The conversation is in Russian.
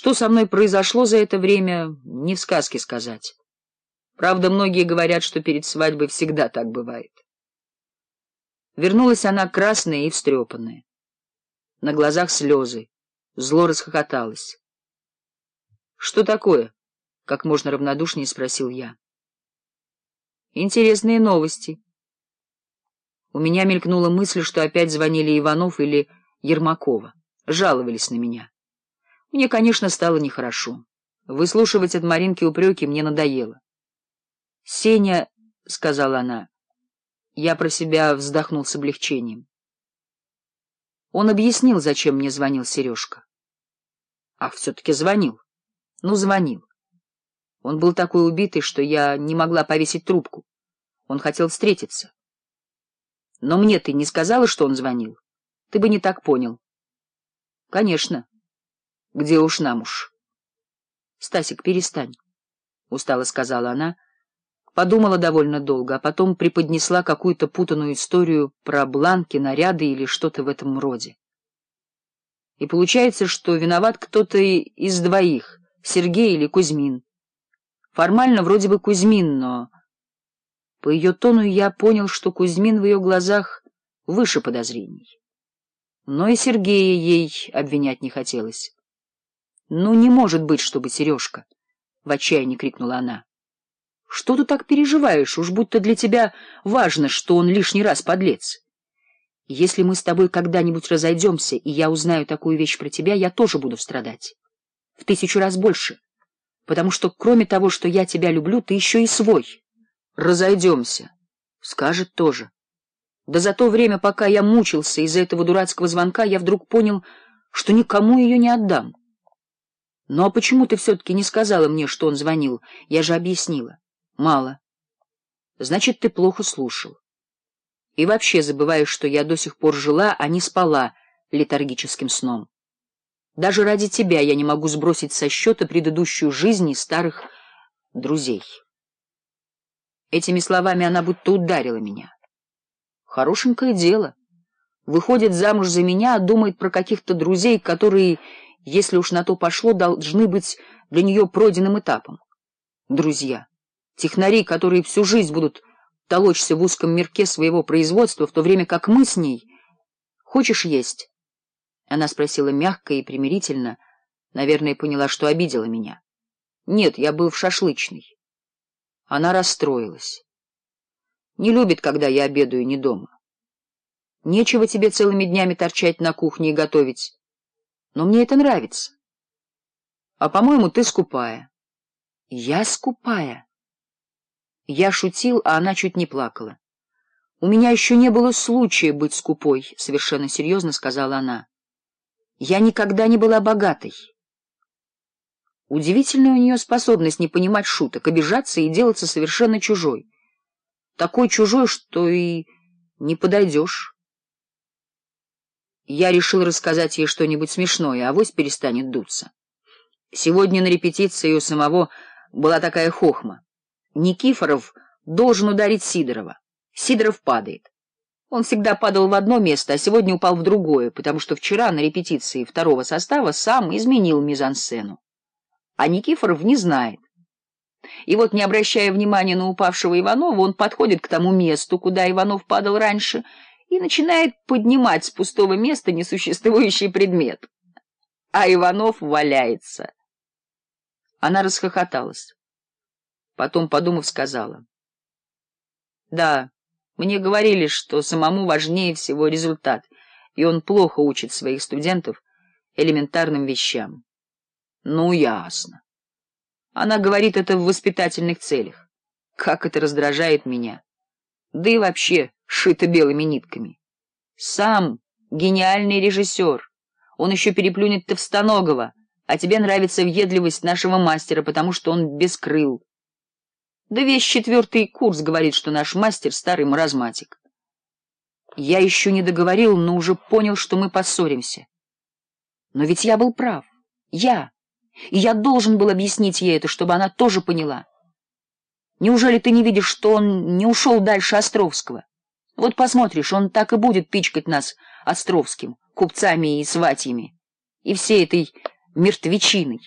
Что со мной произошло за это время, не в сказке сказать. Правда, многие говорят, что перед свадьбой всегда так бывает. Вернулась она красная и встрепанная. На глазах слезы. Зло расхохоталась. — Что такое? — как можно равнодушнее спросил я. — Интересные новости. У меня мелькнула мысль, что опять звонили Иванов или Ермакова. Жаловались на меня. Мне, конечно, стало нехорошо. Выслушивать от Маринки упреки мне надоело. — Сеня, — сказала она, — я про себя вздохнул с облегчением. Он объяснил, зачем мне звонил Сережка. Ах, все-таки звонил. Ну, звонил. Он был такой убитый, что я не могла повесить трубку. Он хотел встретиться. Но мне ты не сказала, что он звонил. Ты бы не так понял. Конечно где уж нам уж. — Стасик, перестань, — устало сказала она, подумала довольно долго, а потом преподнесла какую-то путанную историю про бланки, наряды или что-то в этом роде. И получается, что виноват кто-то из двоих, Сергей или Кузьмин. Формально вроде бы Кузьмин, но... По ее тону я понял, что Кузьмин в ее глазах выше подозрений. Но и Сергея ей обвинять не хотелось. Ну, не может быть, чтобы Сережка! — в отчаянии крикнула она. — Что ты так переживаешь? Уж будто для тебя важно, что он лишний раз подлец. Если мы с тобой когда-нибудь разойдемся, и я узнаю такую вещь про тебя, я тоже буду страдать. В тысячу раз больше. Потому что, кроме того, что я тебя люблю, ты еще и свой. Разойдемся. Скажет тоже. Да за то время, пока я мучился из-за этого дурацкого звонка, я вдруг понял, что никому ее не отдам. Ну а почему ты все-таки не сказала мне, что он звонил? Я же объяснила. Мало. Значит, ты плохо слушал. И вообще забываешь, что я до сих пор жила, а не спала летаргическим сном. Даже ради тебя я не могу сбросить со счета предыдущую жизнь и старых друзей. Этими словами она будто ударила меня. Хорошенькое дело. Выходит замуж за меня, а думает про каких-то друзей, которые если уж на то пошло, должны быть для нее пройденным этапом. Друзья, технари, которые всю жизнь будут толочься в узком мирке своего производства, в то время как мы с ней... Хочешь есть? Она спросила мягко и примирительно, наверное, поняла, что обидела меня. Нет, я был в шашлычной. Она расстроилась. Не любит, когда я обедаю не дома. Нечего тебе целыми днями торчать на кухне и готовить но мне это нравится. А, по-моему, ты скупая. Я скупая. Я шутил, а она чуть не плакала. У меня еще не было случая быть скупой, совершенно серьезно сказала она. Я никогда не была богатой. Удивительная у нее способность не понимать шуток, обижаться и делаться совершенно чужой. Такой чужой, что и не подойдешь. Я решил рассказать ей что-нибудь смешное, а вось перестанет дуться. Сегодня на репетиции у самого была такая хохма. Никифоров должен ударить Сидорова. Сидоров падает. Он всегда падал в одно место, а сегодня упал в другое, потому что вчера на репетиции второго состава сам изменил мизансцену. А Никифоров не знает. И вот, не обращая внимания на упавшего Иванова, он подходит к тому месту, куда Иванов падал раньше, и начинает поднимать с пустого места несуществующий предмет. А Иванов валяется. Она расхохоталась. Потом, подумав, сказала. «Да, мне говорили, что самому важнее всего результат, и он плохо учит своих студентов элементарным вещам». «Ну, ясно». Она говорит это в воспитательных целях. Как это раздражает меня. Да и вообще шито белыми нитками. Сам гениальный режиссер. Он еще переплюнет Товстоногова, а тебе нравится въедливость нашего мастера, потому что он без крыл. Да весь четвертый курс говорит, что наш мастер — старый маразматик. Я еще не договорил, но уже понял, что мы поссоримся. Но ведь я был прав. Я. И я должен был объяснить ей это, чтобы она тоже поняла. Неужели ты не видишь, что он не ушел дальше Островского? Вот посмотришь, он так и будет пичкать нас Островским, купцами и сватьями, и всей этой мертвечиной.